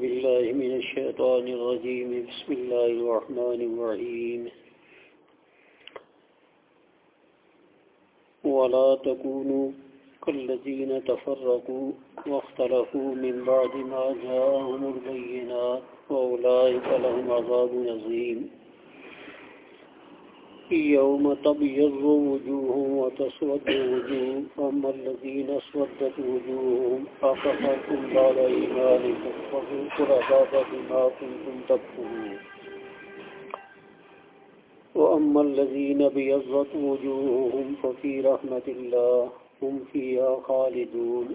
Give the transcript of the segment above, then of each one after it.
بالله من الشيطان الرجيم. بسم الله الرحمن الرحيم. ولا تكونوا كالذين تفرقوا واختلفوا من بعد ما جاءهم البينات وأولئك لهم عذاب نظيم يوم تبيض وجوه وتسود وجوه فأما الذين اسودت وجوههم أكفرتم بعد إيمانكم فذوقوا العذاب بما كنتم تكفرون. وأما الذين بيضت وجوههم ففي رحمة الله هم فيها خالدون.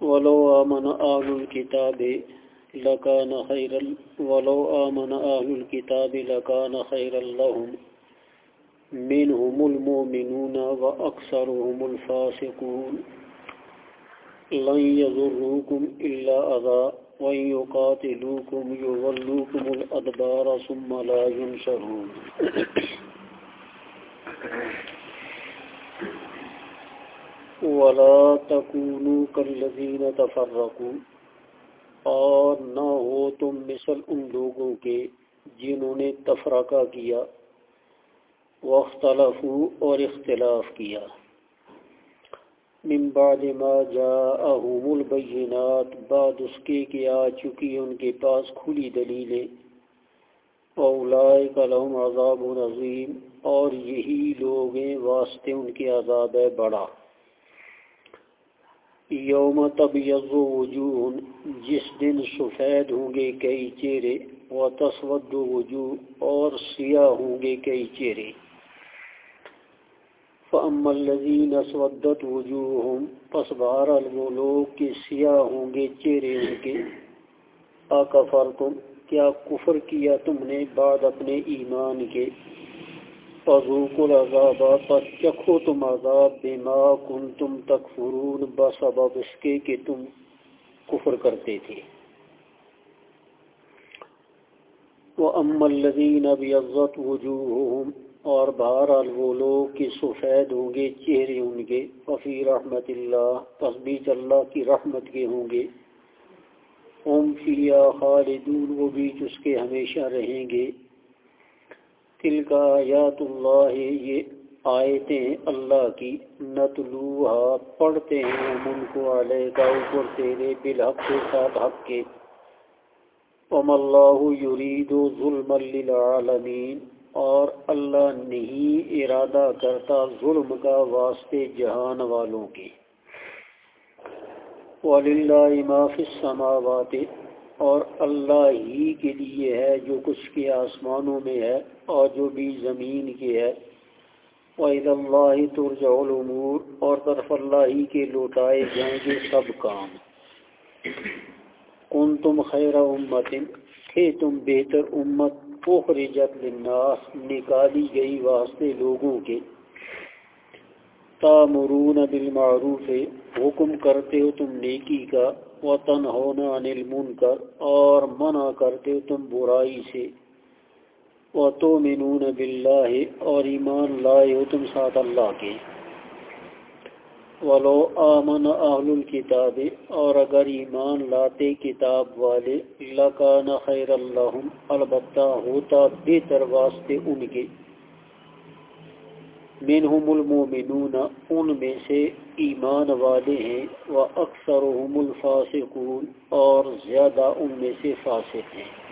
ولو آمن آل الكتاب لكان خيرا ولو آمن آل الكتاب لكان خيرا لهم منهم المؤمنون وأكثرهم الفاسقون. لن يضروكم إلا أذى وإن يقاتلوكم يولوكم الأدبار ثم لا ينشرون ولا تكونوا كالذين تفرقوا اور نہ ہو تم مثل ان لوگوں کے جنہوں نے تفرقہ کیا واختلف اور اختلاف کیا۔ من بعد ما جاءهم البینات، بعد اس کے کہ آ چکی ان کے پاس کھلی دلیلیں۔ اولائک لهم عذاب عظیم اور یہی لوگ ہیں، واسطے ان کے عذاب ہے بڑا۔ یوم تبیض وجوہ، جس دن سفید ہوں گے کئی چہرے و تسود وجوہ اور سیاہ ہوں گے کئی چہرے۔ فَأَمَّا الَّذِينَ سْوَدَّتْ وُجُوهُمْ، پس بہرحال وہ لوگ کے سیاہ ہوں گے، چہرے ان کے آکفرتم کیا کفر کیا تم نے بعد اپنے ایمان کے؟ فَذُوقُ الْعَذَابَ پس چکھو تم عذاب بما کنتم تکفرون بسبب اس کے کہ تم کفر کرتے تھے۔ وَأَمَّا الَّذِينَ بِيَضَّتْ وُجُوهُمْ اور بہرحال وہ لوگ کہ سفید ہوں گے، چہرے ہوں گے ففی رحمت اللہ تصبیچ اللہ کی رحمت کے ہوں گے۔ ام فیا خالدون، وہ بیچ اس کے ہمیشہ رہیں گے۔ تل کا آیات اللہ یہ آیتیں اللہ کی نتلوہا پڑھتے ہیں، ہم ان کو علیہ کا اوپر تیرے بالحق کے ساتھ حق کے۔ ام اللہ یرید ظلم للعالمین، اور اللہ نہیں ارادہ کرتا ظلم کا واسطے جہان والوں کی وَلِلَّهِ مَا فِي السَّمَاوَاتِ، اور اللہ ہی کے لیے ہے جو کچھ کے آسمانوں میں ہے۔ اور جو بھی زمین کے ہے۔ وَإِذَا اللَّهِ تُرْجَعُ الْأُمُورِ، اور طرف اللہ ہی کے لوٹائے جائیں گے سب کام۔ کن تم خیر امت تھے تم بہتر امت اخرجت للناس، نکالی گئی واسطے لوگوں کے۔ تامرون بالمعروف، حکم کرتے ہو تم نیکی کا۔ وطن ہونا انل منکر اور منع کرتے ہو تم برائی سے۔ وتؤمنون باللہ اور ایمان لائے ہو تم ساتھ اللہ کے۔ ولو آمن اہل الکتاب اور اگر ایمان لاتے کتاب والے، لکان خیر اللہم البتہ ہوتا بہتر واسطے ان کے۔ منہم المومنون ان میں سے ایمان والے ہیں و اکثرهم الفاسقون، اور زیادہ ان میں سے فاسق ہیں۔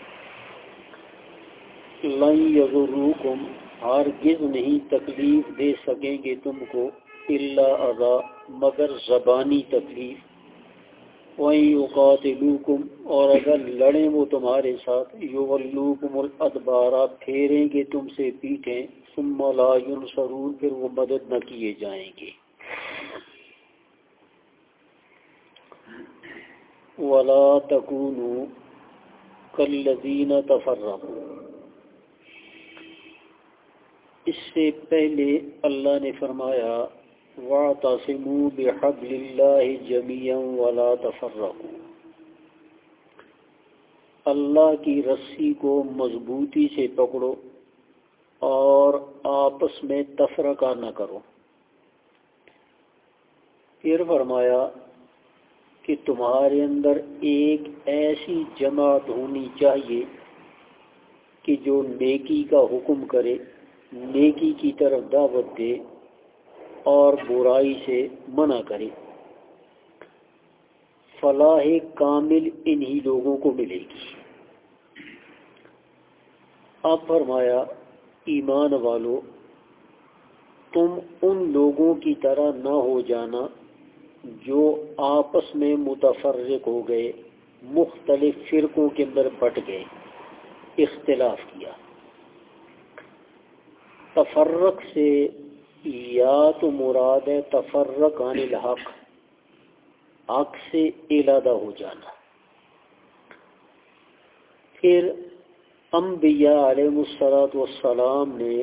لن یضروکم ہرگز نہیں تکلیف دے سکیں گے تم کو اللہ اذا، مگر زبانی تکلیف۔ وہیں اوقاتلوکم اور اگر لڑیں وہ تمہارے ساتھ، یولوکم الادبارہ پھیریں گے تم سے پیٹیں، ثم لا ینصرون، پھر وہ مدد نہ کیے جائیں گے۔ ولا تکونو کلین تفرق اس سے پہلے اللہ نے فرمایا، وَاعْتَصِمُوا بِحَبْلِ اللَّهِ جَمِيعًا وَلَا تَفَرَّقُوا. اللہ کی رسی کو مضبوطی سے پکڑو اور آپس میں تفرقہ نہ کرو۔ پھر فرمایا کہ تمہارے اندر ایک ایسی جماعت ہونی چاہیے کہ جو نیکی کا حکم کرے۔ نیکی کی طرف دعوت دے اور برائی سے منع کرے۔ فلاح کامل انہی لوگوں کو ملے گی۔ اب فرمایا، ایمان والو، تم ان لوگوں کی طرح نہ ہو جانا جو آپس میں متفرق ہو گئے، مختلف فرقوں کے اندر بٹ گئے، اختلاف کیا۔ تفرق سے یا تو مراد ہے تفرق عن الحق، حق سے ارادہ ہو جانا۔ پھر انبیاء علیہ السلاۃ والسلام نے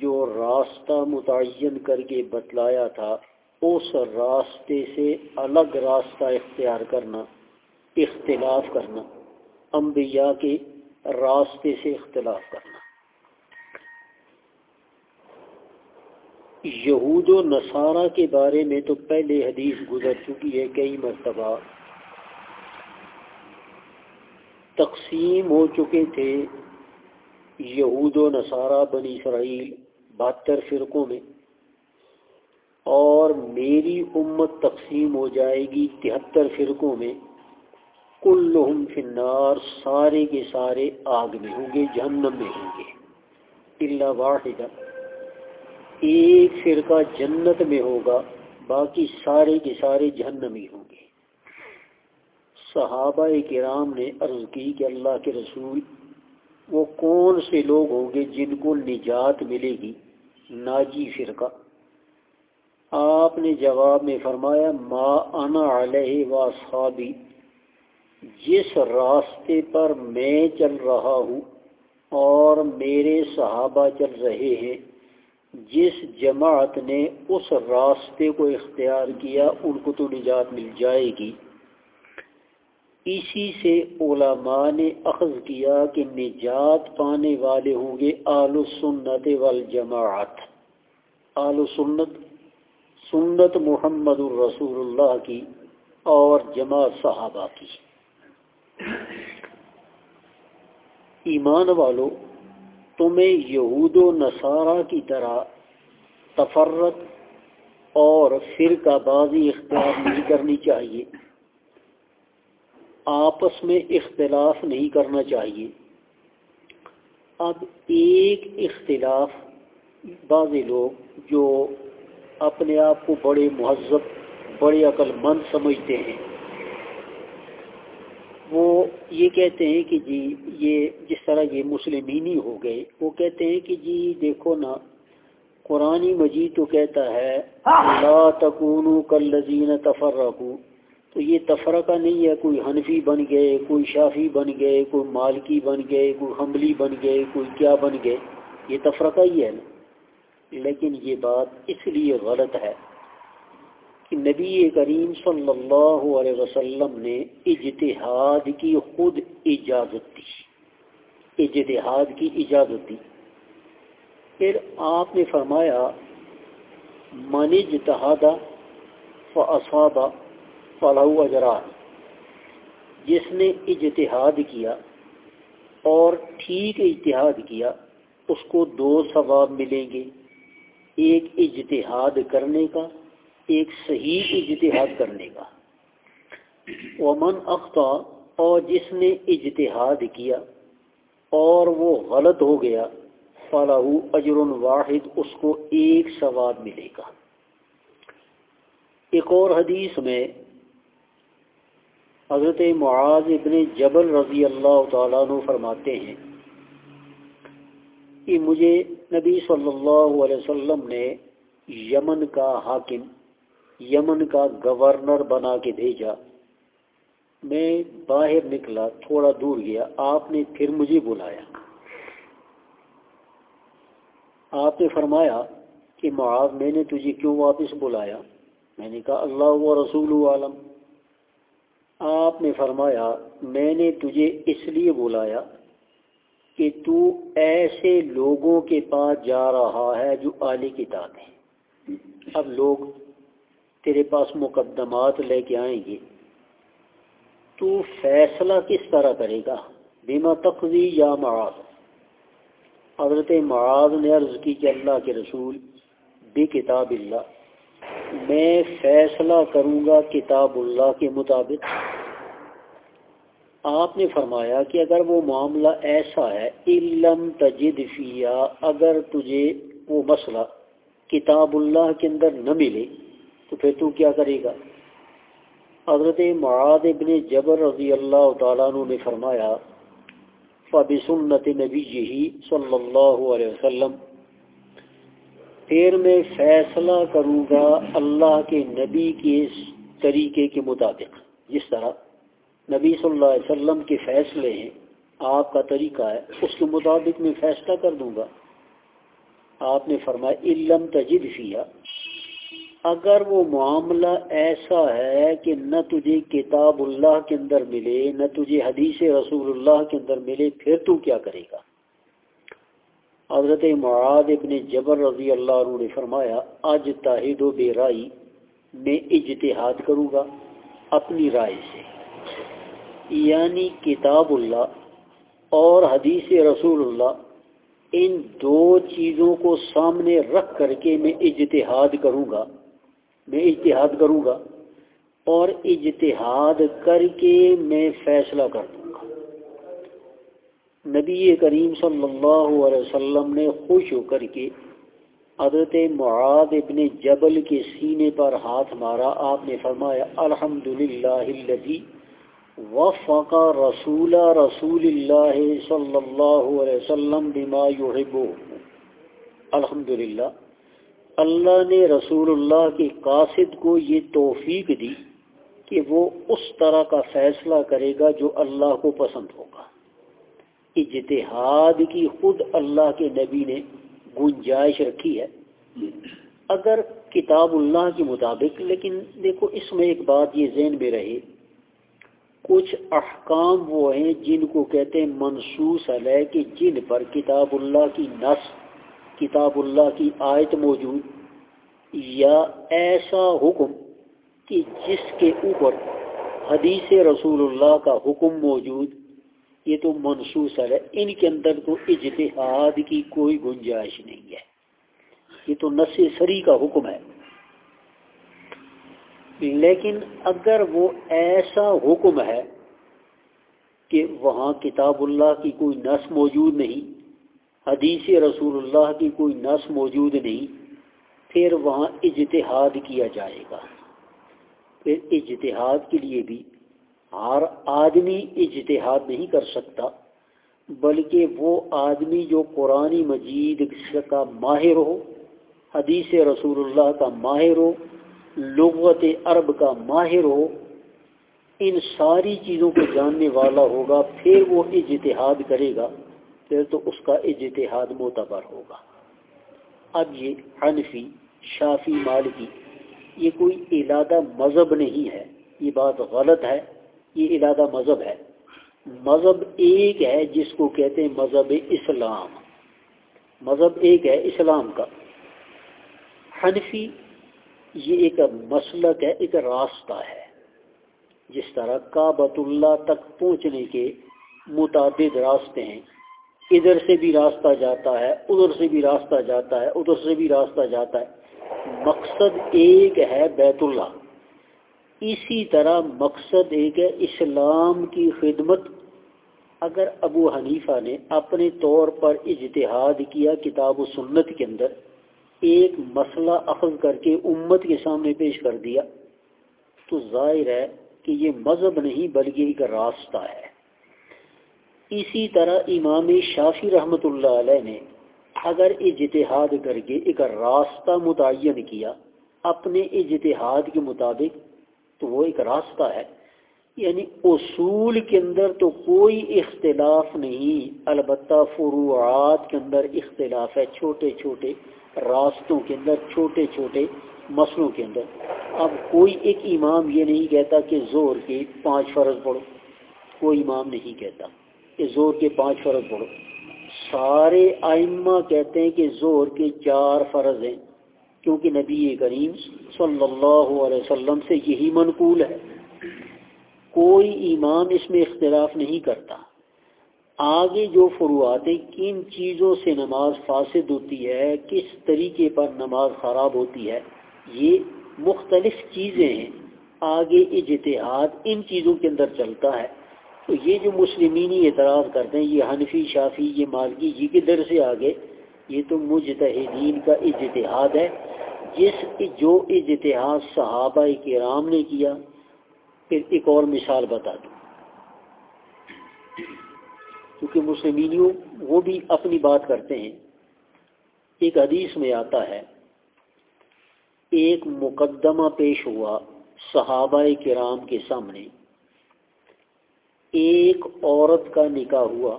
جو راستہ متعین کر کے بتلایا تھا، اس راستے سے الگ راستہ اختیار کرنا، اختلاف کرنا، انبیاء کے راستے سے اختلاف کرنا۔ یہود و نصارہ کے بارے میں تو پہلے حدیث گزر چکی ہے کئی مرتبہ۔ تقسیم ہو چکے تھے یہود و نصارہ بنی اسرائیل بہتر فرقوں میں۔ اور میری امت تقسیم ہو جائے گی تہتر فرقوں میں۔ کل فنار سارے کے سارے آگ میں ہوں گے، جہنم میں ہوں گے۔ اللہ واحدہ۔ ایک فرقہ جنت میں ہوگا، باقی سارے کے سارے جہنمی ہوں گے۔ صحابہ کرام نے عرض کی کہ اللہ کے رسول، وہ کون سے لوگ ہوں گے جن کو نجات ملے گی؟ ناجی فرقہ۔ آپ نے جواب میں فرمایا، ما انا علیہ و صحابی جس راستے پر میں چل رہا ہوں اور میرے صحابہ چل رہے ہیں جس جماعت نے اس راستے کو اختیار کیا، ان کو تو نجات مل جائے گی۔ اسی سے علماء نے اخذ کیا کہ نجات پانے والے ہوں گے آل سنت والجماعت۔ آل سنت سنت محمد الرسول اللہ کی اور جماعت صحابہ کی۔ ایمان والوں تمہیں یہود و نصارہ کی طرح تفرت اور فرقہ بازی اختیار نہیں کرنی چاہیے۔ آپس میں اختلاف نہیں کرنا چاہیے۔ اب ایک اختلاف بعض لوگ جو اپنے آپ کو بڑے مہذب، بڑے عقل مند سمجھتے ہیں۔ وہ یہ کہتے ہیں کہ جی یہ جس طرح یہ مسلمینی ہو گئے، وہ کہتے ہیں کہ جی دیکھو نا، قرآن مجید تو کہتا ہے، لا تکونو کلزین تفرقو تو یہ تفرقہ نہیں ہے، کوئی حنفی بن گئے، کوئی شافی بن گئے، کوئی مالکی بن گئے، کوئی حملی بن گئے، کوئی کیا بن گئے، یہ تفرقہ ہی ہے نا۔ لیکن یہ بات اس لیے غلط ہے۔ کہ نبی کریم صلی اللہ علیہ وسلم نے اجتہاد کی خود اجازت دی۔ اجتہاد کی اجازت دی۔ پھر آپ نے فرمایا، من اجتہادہ فصابہ فلاح اجرات جس نے اجتہاد کیا اور ٹھیک اجتہاد کیا، اس کو دو ثواب ملیں گے۔ ایک اجتہاد کرنے کا ایک صحیح اجتہاد کرنے کا ومن اختا اور جس نے اجتہاد کیا اور وہ غلط ہو گیا فلاح اجر واحد، اس کو ایک ثواب ملے گا۔ ایک اور حدیث میں حضرت معاذ ابن جبل رضی اللہ تعالیٰ عنہ فرماتے ہیں کہ مجھے نبی صلی اللہ علیہ وسلم نے یمن کا حاکم یمن کا گورنر بنا کے بھیجا۔ میں باہر نکلا، تھوڑا دور گیا۔ آپ نے پھر مجھے بلایا۔ آپ نے فرمایا کہ معاذ، میں نے تجھے کیوں واپس بلایا؟ میں نے کہا، اللہ و رسول عالم۔ آپ نے فرمایا، میں نے تجھے اس لیے بلایا کہ تو ایسے لوگوں کے پاس جا رہا ہے جو اعلی کتاب ہیں۔ اب لوگ تیرے پاس مقدمات لے کے آئیں گے۔ تو فیصلہ کس طرح کرے گا؟ بیما تقوی یا معاذ؟ حضرت معاذ نے عرض کی کہ اللہ کے رسول، بے کتاب اللہ، میں فیصلہ کروں گا کتاب اللہ کے مطابق۔ آپ نے فرمایا کہ اگر وہ معاملہ ایسا ہے علم تجد فیا اگر تجھے وہ مسئلہ کتاب اللہ کے اندر نہ ملے تو پھر تو کیا کرے گا؟ حضرت معاد ابن جبر رضی اللہ تعالیٰ عنہ نے فرمایا فب سنت نبی صلی اللہ علیہ وسلم، پھر میں فیصلہ کروں گا اللہ کے نبی کے طریقے کے مطابق۔ جس طرح نبی صلی اللہ علیہ وسلم کے فیصلے ہیں، آپ کا طریقہ ہے، اس کے مطابق میں فیصلہ کر دوں گا۔ آپ نے فرمایا علم تجد فیا اگر وہ معاملہ ایسا ہے کہ نہ تجھے کتاب اللہ کے اندر ملے، نہ تجھے حدیث رسول اللہ کے اندر ملے، پھر تو کیا کرے گا؟ حضرت معاد ابن جبر رضی اللہ عنہ نے فرمایا آج تاہد و بے رائی میں اجتہاد کروں گا اپنی رائے سے۔ یعنی کتاب اللہ اور حدیث رسول اللہ، ان دو چیزوں کو سامنے رکھ کر کے میں اجتہاد کروں گا۔ میں اجتہاد کروں گا اور اجتہاد کر کے میں فیصلہ کر دوں گا۔ نبی کریم صلی اللہ علیہ وسلم نے خوش ہو کر کے حضرت معاد ابن جبل کے سینے پر ہاتھ مارا۔ آپ نے فرمایا الحمد للہ وفق رسول رسول اللہ صلی اللہ علیہ وسلم بما يحب الحمد للہ اللہ نے رسول اللہ کے قاصد کو یہ توفیق دی کہ وہ اس طرح کا فیصلہ کرے گا جو اللہ کو پسند ہوگا۔ اجتہاد کی خود اللہ کے نبی نے گنجائش رکھی ہے۔ اگر کتاب اللہ کے مطابق، لیکن دیکھو اس میں ایک بات یہ ذہن میں رہے، کچھ احکام وہ ہیں جن کو کہتے ہیں منصوص علیہ، کہ جن پر کتاب اللہ کی نس کتاب اللہ کی آیت موجود، یا ایسا حکم کہ جس کے اوپر حدیث رسول اللہ کا حکم موجود، یہ تو منصوص ہے، ان کے اندر تو اجتہاد کی کوئی گنجائش نہیں ہے۔ یہ تو نس سری کا حکم ہے۔ لیکن اگر وہ ایسا حکم ہے کہ وہاں کتاب اللہ کی کوئی نس موجود نہیں حدیث رسول اللہ کی کوئی نس موجود نہیں، پھر وہاں اجتہاد کیا جائے گا۔ پھر اجتہاد کے لیے بھی ہر آدمی اجتہاد نہیں کر سکتا، بلکہ وہ آدمی جو قرآن مجید کا ماہر ہو، حدیث رسول اللہ کا ماہر ہو، لغت عرب کا ماہر ہو، ان ساری چیزوں کو جاننے والا ہوگا، پھر وہ اجتہاد کرے گا۔ پھر تو اس کا اجتہاد معتبر ہوگا۔ اب یہ حنفی، شافی، مالکی، یہ کوئی ارادہ مذہب نہیں ہے۔ یہ بات غلط ہے۔ یہ ارادہ مذہب ہے۔ مذہب ایک ہے جس کو کہتے ہیں مذہب اسلام۔ مذہب ایک ہے اسلام کا۔ حنفی یہ ایک مسلک ہے، ایک راستہ ہے۔ جس طرح کابت اللہ تک پہنچنے کے متعدد راستے ہیں ادھر سے بھی راستہ جاتا ہے، ادھر سے بھی راستہ جاتا ہے، ادھر سے بھی راستہ جاتا ہے۔ مقصد ایک ہے بیت اللہ۔ اسی طرح مقصد ایک ہے اسلام کی خدمت۔ اگر ابو حنیفہ نے اپنے طور پر اجتہاد کیا کتاب و سنت کے اندر، ایک مسئلہ اخذ کر کے امت کے سامنے پیش کر دیا، تو ظاہر ہے کہ یہ مذہب نہیں، بلکہ ایک راستہ ہے۔ اسی طرح امام شافی رحمۃ اللہ علیہ نے اگر اجتہاد کر کے ایک راستہ متعین کیا اپنے اجتہاد کے مطابق، تو وہ ایک راستہ ہے۔ یعنی اصول کے اندر تو کوئی اختلاف نہیں، البتہ فروعات کے اندر اختلاف ہے، چھوٹے چھوٹے راستوں کے اندر، چھوٹے چھوٹے مسلوں کے اندر۔ اب کوئی ایک امام یہ نہیں کہتا کہ زور کے پانچ فرض پڑھو، کوئی امام نہیں کہتا۔ کہ زور کے پانچ فرض پڑھو۔ سارے آئمہ کہتے ہیں کہ زور کے چار فرض ہیں، کیونکہ نبی کریم صلی اللہ علیہ وسلم سے یہی منقول ہے۔ کوئی امام اس میں اختلاف نہیں کرتا۔ آگے جو فروعات کن چیزوں سے نماز فاسد ہوتی ہے، کس طریقے پر نماز خراب ہوتی ہے، یہ مختلف چیزیں ہیں۔ آگے اجتہاد ان چیزوں کے اندر چلتا ہے۔ تو یہ جو مسلمینی اعتراض کرتے ہیں، یہ حنفی، شافی، یہ مالکی جی کے در سے آگے؟ یہ تو مجتہدین کا اجتہاد ہے۔ جس جو اجتہاد صحابہ کرام نے کیا، پھر ایک اور مثال بتا دوں۔ کیونکہ مسلمینیوں وہ بھی اپنی بات کرتے ہیں۔ ایک حدیث میں آتا ہے، ایک مقدمہ پیش ہوا صحابہ کرام کے سامنے۔ ایک عورت کا نکاح ہوا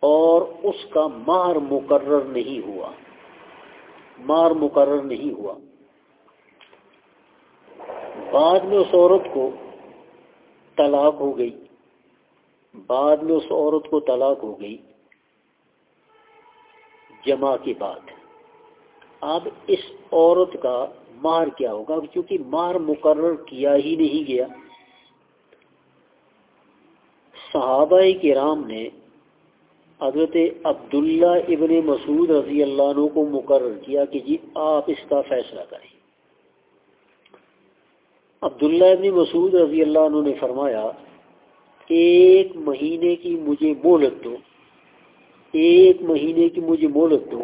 اور اس کا مہر مقرر نہیں ہوا۔ مار مقرر نہیں ہوا۔ بعد میں اس عورت کو طلاق ہو گئی۔ بعد میں اس عورت کو طلاق ہو گئی۔ جمع کے بعد۔ اب اس عورت کا مار کیا ہوگا؟ کیونکہ مار مقرر کیا ہی نہیں گیا۔ صحابہ کرام نے حضرت عبداللہ ابن مسعود رضی اللہ عنہ کو مقرر کیا کہ جی آپ اس کا فیصلہ کریں۔ عبداللہ ابن مسعود رضی اللہ عنہ نے فرمایا، ایک مہینے کی مجھے مہلت دو۔ ایک مہینے کی مجھے مہلت دو۔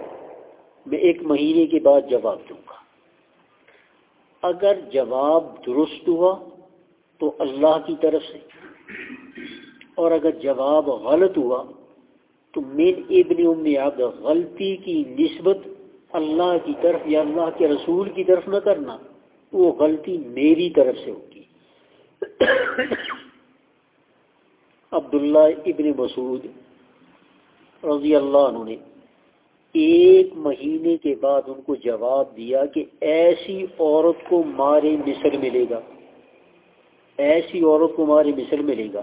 میں ایک مہینے کے بعد جواب دوں گا۔ اگر جواب درست ہوا تو اللہ کی طرف سے۔ اور اگر جواب غلط ہوا تو من ابن ام عبد غلطی کی نسبت اللہ کی طرف یا اللہ کے رسول کی طرف نہ کرنا، وہ غلطی میری طرف سے ہوگی۔ عبداللہ ابن مسعود رضی اللہ عنہ نے ایک مہینے کے بعد ان کو جواب دیا کہ ایسی عورت کو مارے مصر ملے گا۔ ایسی عورت کو مارے مصر ملے گا۔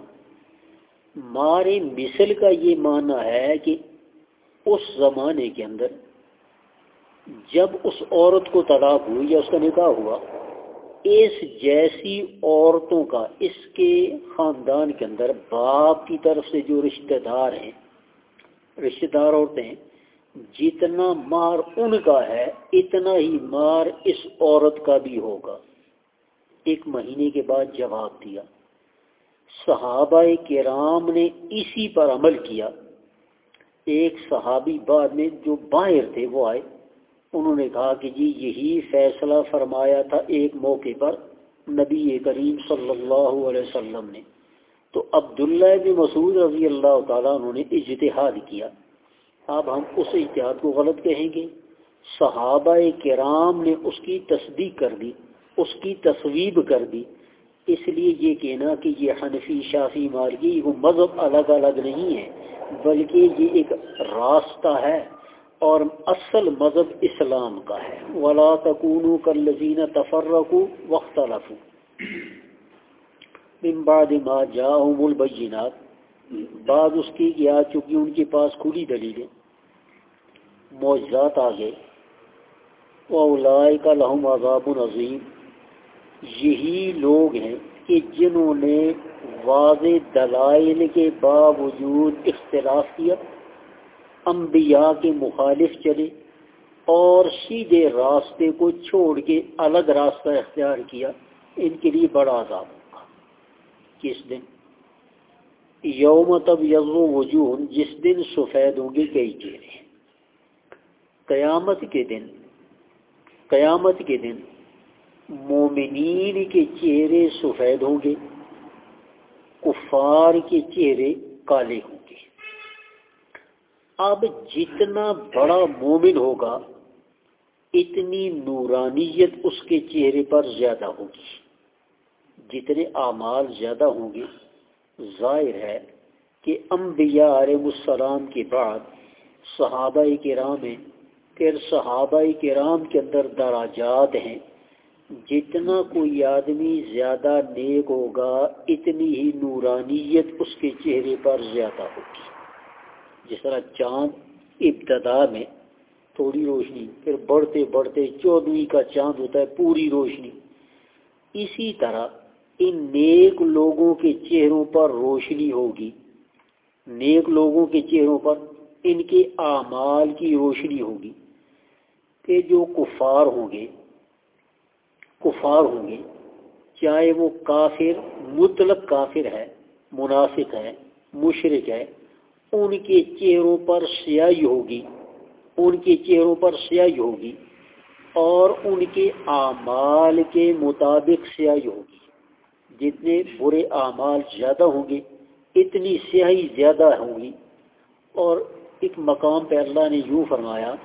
مارے مثل کا یہ معنی ہے کہ اس زمانے کے اندر جب اس عورت کو طلاق ہوئی یا اس کا نکاح ہوا، اس جیسی عورتوں کا، اس کے خاندان کے اندر باپ کی طرف سے جو رشتہ دار ہیں، رشتہ دار عورتیں، جتنا مار ان کا ہے، اتنا ہی مار اس عورت کا بھی ہوگا۔ ایک مہینے کے بعد جواب دیا۔ صحابہ کرام نے اسی پر عمل کیا۔ ایک صحابی بعد میں جو باہر تھے وہ آئے۔ انہوں نے کہا کہ جی یہی فیصلہ فرمایا تھا ایک موقع پر نبی کریم صلی اللہ علیہ وسلم نے۔ تو عبداللہ بن مسعود رضی اللہ تعالیٰ انہوں نے اجتہاد کیا۔ اب ہم اس اجتہاد کو غلط کہیں گے۔ صحابہ کرام نے اس کی تصدیق کر دی، اس کی تصویب کر دی۔ اس لیے یہ کہنا کہ یہ حنفی، شافی مالگی وہ مذہب الگ الگ نہیں ہے، بلکہ یہ ایک راستہ ہے اور اصل مذہب اسلام کا ہے۔ ولا تکون کر لذین تفرق وقت بعد ما جاءهم البینات بعد اس کی کہ آ چکی ان کے پاس کھلی دلیلیں۔ معجزات آ گئے۔ کا لہم عذاب عظیم یہی لوگ ہیں کہ جنہوں نے واضح دلائل کے باوجود اختلاف کیا، انبیاء کے مخالف چلے اور سیدھے راستے کو چھوڑ کے الگ راستہ اختیار کیا، ان کے لیے بڑا عذاب ہوگا۔ کس دن؟ یوم تب یزو وجون جس دن سفید ہوں گے کئی چہرے قیامت کے دن، قیامت کے دن مومنین کے چہرے سفید ہوں گے، کفار کے چہرے کالے ہوں گے۔ اب جتنا بڑا مومن ہوگا، اتنی نورانیت اس کے چہرے پر زیادہ ہوگی۔ جتنے اعمال زیادہ ہوں گے، ظاہر ہے کہ انبیاء علیہ السلام کے بعد صحابہ کرام ہیں۔ پھر صحابہ کرام کے اندر دراجات ہیں۔ جتنا کوئی آدمی زیادہ نیک ہوگا، اتنی ہی نورانیت اس کے چہرے پر زیادہ ہوگی۔ جس طرح چاند ابتدا میں تھوڑی روشنی، پھر بڑھتے بڑھتے چودویں کا چاند ہوتا ہے، پوری روشنی۔ اسی طرح ان نیک لوگوں کے چہروں پر روشنی ہوگی۔ نیک لوگوں کے چہروں پر ان کے اعمال کی روشنی ہوگی کہ جو کفار ہوں گے۔ کفار ہوں گے، چاہے وہ کافر، مطلق کافر ہے منافق ہے مشرق ہے ان کے چہروں پر سیاہی ہوگی، ان کے چہروں پر سیاہی ہوگی اور ان کے اعمال کے مطابق سیاہی ہوگی۔ جتنے برے اعمال زیادہ ہوں گے، اتنی سیاہی زیادہ ہوں گی۔ اور ایک مقام پہ اللہ نے یوں فرمایا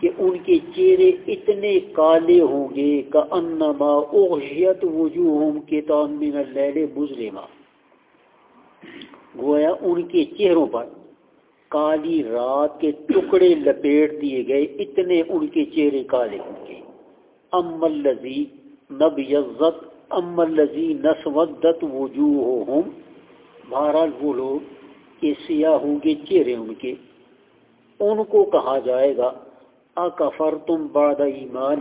کہ ان کے چہرے اتنے کالے ہوں گے کا انما اوحیت وجوہم کے تعمین اللیل مظلمہ۔ گویا ان کے چہروں پر کالی رات کے ٹکڑے لپیٹ دیے گئے، اتنے ان کے چہرے کالے ہوں گے۔ ام الزی نب یزت ام الزی نسودت وجوہم بہرحال وہ لوگ کہ سیاہ ہوں گے چہرے ان کے۔ ان کو کہا جائے گا اکفر تم باد ایمان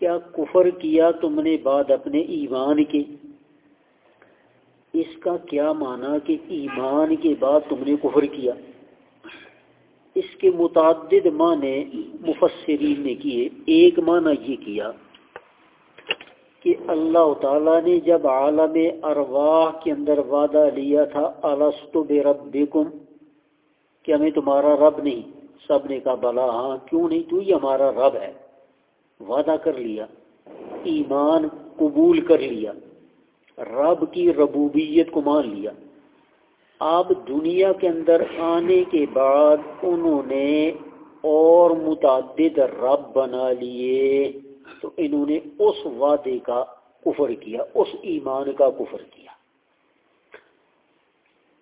کیا کفر کیا تم نے بعد اپنے ایمان کے؟ اس کا کیا معنی کہ ایمان کے بعد تم نے کفر کیا؟ اس کے متعدد معنی مفسرین نے کیے۔ ایک معنی یہ کیا کہ اللہ تعالیٰ نے جب عالم ارواح کے اندر وعدہ لیا تھا السط بے رب کہ ہمیں تمہارا رب نہیں۔ سب نے کہا، بلا ہاں کیوں نہیں؟ تو ہی ہمارا رب ہے۔ وعدہ کر لیا، ایمان قبول کر لیا، رب کی ربوبیت کو مان لیا۔ اب دنیا کے اندر آنے کے بعد انہوں نے اور متعدد رب بنا لیے۔ تو انہوں نے اس وعدے کا کفر کیا، اس ایمان کا کفر کیا۔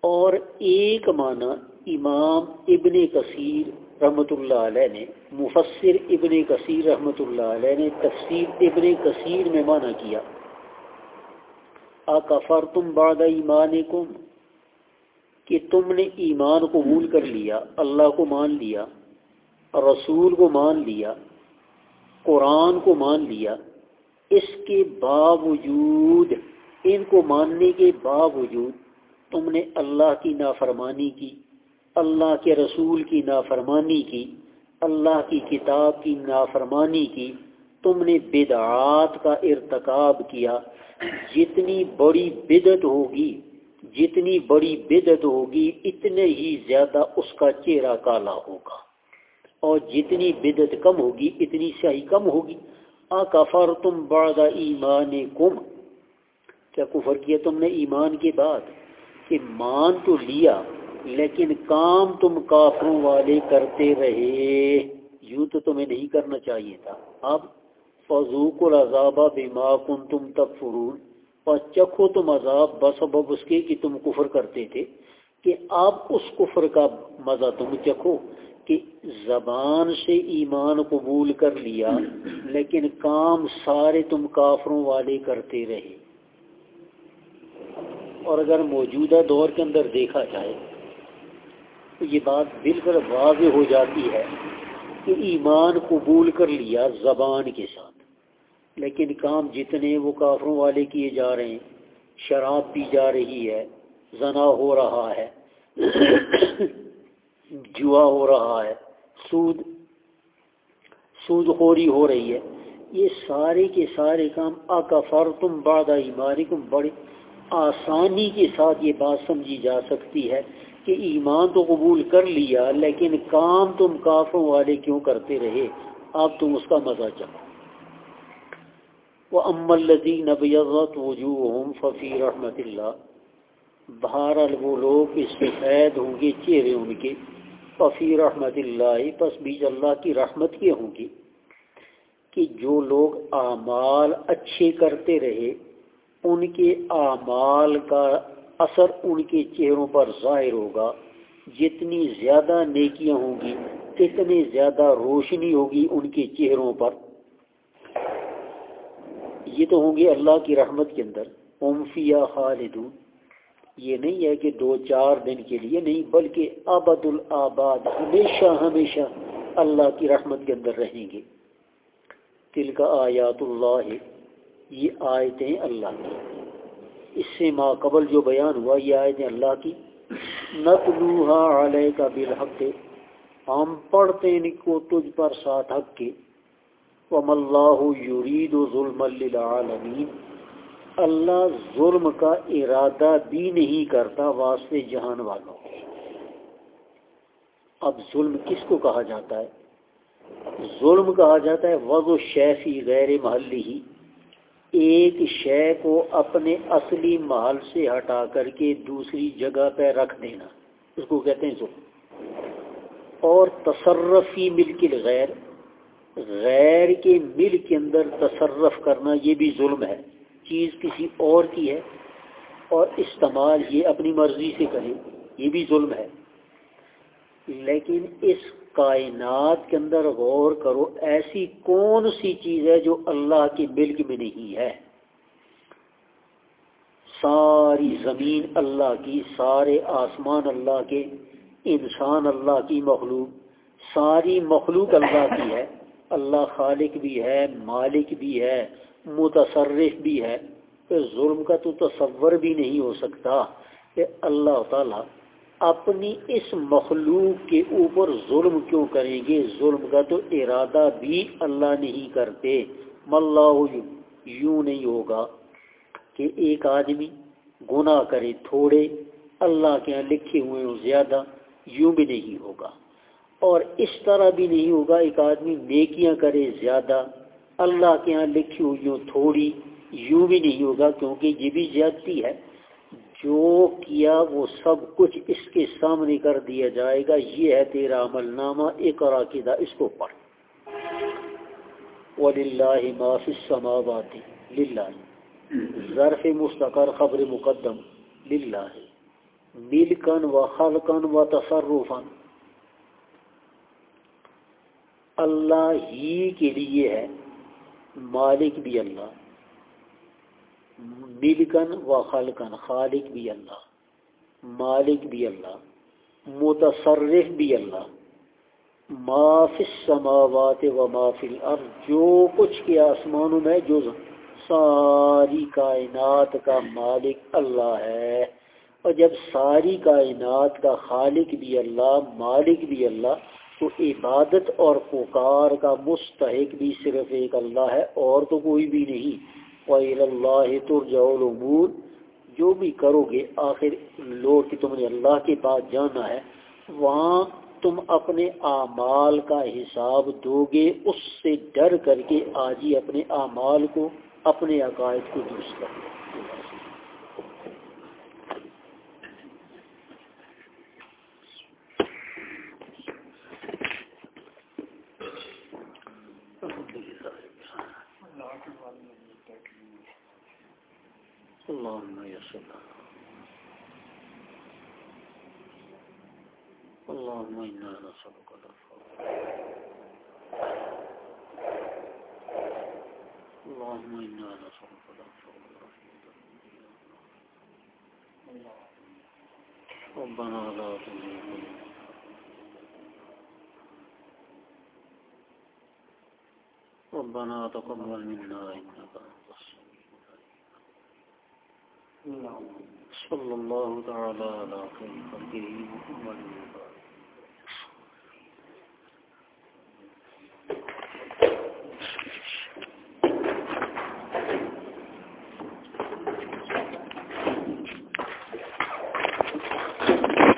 اور ایک معنی، امام ابن کثیر رحمۃ اللہ علیہ نے، مفسر ابن کثیر رحمۃ اللہ علیہ نے تفسیر ابن کثیر میں معنی کیا۔ آکفر تم بعد ایمان کہ تم نے ایمان قبول کر لیا، اللہ کو مان لیا، رسول کو مان لیا، قرآن کو مان لیا، اس کے باوجود، ان کو ماننے کے باوجود تم نے اللہ کی نافرمانی کی۔ اللہ کے رسول کی نافرمانی کی، اللہ کی کتاب کی نافرمانی کی، تم نے بدعات کا ارتکاب کیا۔ جتنی بڑی بدت ہوگی، جتنی بڑی بدت ہوگی، اتنے ہی زیادہ اس کا چہرہ کالا ہوگا۔ اور جتنی بدت کم ہوگی، اتنی سیاہی کم ہوگی۔ آ کفر تم بڑا ایمان کم کیا کفر کیا تم نے ایمان کے بعد؟ کہ مان تو لیا لیکن کام تم کافروں والے کرتے رہے۔ یوں تو تمہیں نہیں کرنا چاہیے تھا۔ اب فضوق العذاب بما کن تم تب فرون اور چکھو تم عذاب، بس اب اس کے کہ تم کفر کرتے تھے۔ کہ اب اس کفر کا مزہ تم چکھو کہ زبان سے ایمان قبول کر لیا، لیکن کام سارے تم کافروں والے کرتے رہے۔ اور اگر موجودہ دور کے اندر دیکھا جائے تو یہ بات بالکل واضح ہو جاتی ہے کہ ایمان قبول کر لیا زبان کے ساتھ۔ لیکن کام جتنے وہ کافروں والے کیے جا رہے ہیں، شراب پی جا رہی ہے، زنا ہو رہا ہے، جوا ہو رہا ہے، سود سود خوری ہو رہی ہے۔ یہ سارے کے سارے کام آکفر تم بادہ ایمانی کم بڑی آسانی کے ساتھ یہ بات سمجھی جا سکتی ہے کہ ایمان تو قبول کر لیا، لیکن کام تم کافروں والے کیوں کرتے رہے؟ اب تم اس کا مزہ چلو وہ ام الدین ابیت وجوہ ففی رحمت اللہ بہرحال وہ لوگ اس سے قید ہوں گے، چہرے ان کے۔ ففی رحمت اللہ پس بیج اللہ کی رحمت کے ہوں گی کہ جو لوگ اعمال اچھے کرتے رہے، ان کے اعمال کا اثر ان کے چہروں پر ظاہر ہوگا۔ جتنی زیادہ نیکیاں ہوں گی اتنی زیادہ روشنی ہوگی ان کے چہروں پر۔ یہ تو ہوں گے اللہ کی رحمت کے اندر۔ امفیا خالدون۔ یہ نہیں ہے کہ دو چار دن کے لیے نہیں، بلکہ آبد الآباد ہمیشہ ہمیشہ اللہ کی رحمت کے اندر رہیں گے۔ تل کا آیات اللہ، یہ آیتیں اللہ کی۔ اس سے ما قبل جو بیان ہوا یہ آیتیں اللہ کی نتلوہا علیہ کا بالحق، ہم پڑھتے ان کو تجھ پر ساتھ حق کے۔ وم اللہ یرید ظلم للعالمین اللہ ظلم کا ارادہ بھی نہیں کرتا واسطے جہان والوں۔ اب ظلم کس کو کہا جاتا ہے؟ ظلم کہا جاتا ہے وضو شیفی غیر محلی ہی۔ ایک شے کو اپنے اصلی محل سے ہٹا کر کے دوسری جگہ پہ رکھ دینا۔ اس کو کہتے ہیں ظلم۔ اور تصرفی ملک غیر غیر کے مل کے اندر تصرف کرنا یہ بھی ظلم ہے۔ چیز کسی اور کی ہے۔ اور استعمال یہ اپنی مرضی سے کرے، یہ بھی ظلم ہے۔ لیکن اس کائنات کے اندر غور کرو، ایسی کون سی چیز ہے جو اللہ کے ملک میں نہیں ہے؟ ساری زمین اللہ کی، سارے آسمان اللہ کے، انسان اللہ کی مخلوق، ساری مخلوق اللہ کی ہے۔ اللہ خالق بھی ہے، مالک بھی ہے، متصرف بھی ہے۔ ظلم کا تو تصور بھی نہیں ہو سکتا کہ اللہ تعالیٰ اپنی اس مخلوق کے اوپر ظلم کیوں کریں گے؟ ظلم کا تو ارادہ بھی اللہ نہیں کرتے۔ ملا یوں نہیں ہوگا کہ ایک آدمی گناہ کرے تھوڑے، اللہ کے یہاں لکھے ہوئے ہوں زیادہ، یوں بھی نہیں ہوگا۔ اور اس طرح بھی نہیں ہوگا ایک آدمی نیکیاں کرے زیادہ، اللہ کے یہاں لکھی ہوئی یوں تھوڑی، یوں بھی نہیں ہوگا کیونکہ یہ بھی زیادتی ہے۔ جو کیا وہ سب کچھ اس کے سامنے کر دیا جائے گا، یہ ہے تیرا عمل نامہ، ایک اور عقیدہ اس کو پڑھ۔ وَلِلَّهِ مَا فِي السَّمَاوَاتِ لِلَّهِ۔ ظرف مستقر، خبر مقدم لِلَّهِ۔ مِلْكًا وَخَلْقًا وَتَصَرُّفًا اللہ ہی کے لیے ہے، مالک بھی اللہ۔ ملکن و خلقن خالق بھی اللہ، مالک بھی اللہ، متصرف بھی اللہ معاف السماوات و معاف الارض، جو کچھ کے آسمانوں میں، جو ساری کائنات کا مالک اللہ ہے، اور جب ساری کائنات کا خالق بھی اللہ، مالک بھی اللہ، تو عبادت اور پکار کا مستحق بھی صرف ایک اللہ ہے، اور تو کوئی بھی نہیں۔ وَإِلَى اللَّهِ تُرْجَعُ الْأُمُورِ۔ جو بھی کرو گے، آخر لوٹ کہ تم نے اللہ کے پاس جانا ہے۔ وہاں تم اپنے اعمال کا حساب دو گے اس سے ڈر کر کے آج ہی اپنے اعمال کو، اپنے عقائد کو درست کر لو۔ اللهم يسر اللهم إنا نسألك العفو. اللهم إنا نسألك العفو ربنا لا تزغ ربنا تقبل منا إنك صلى الله تعالى على خير خلقه محمد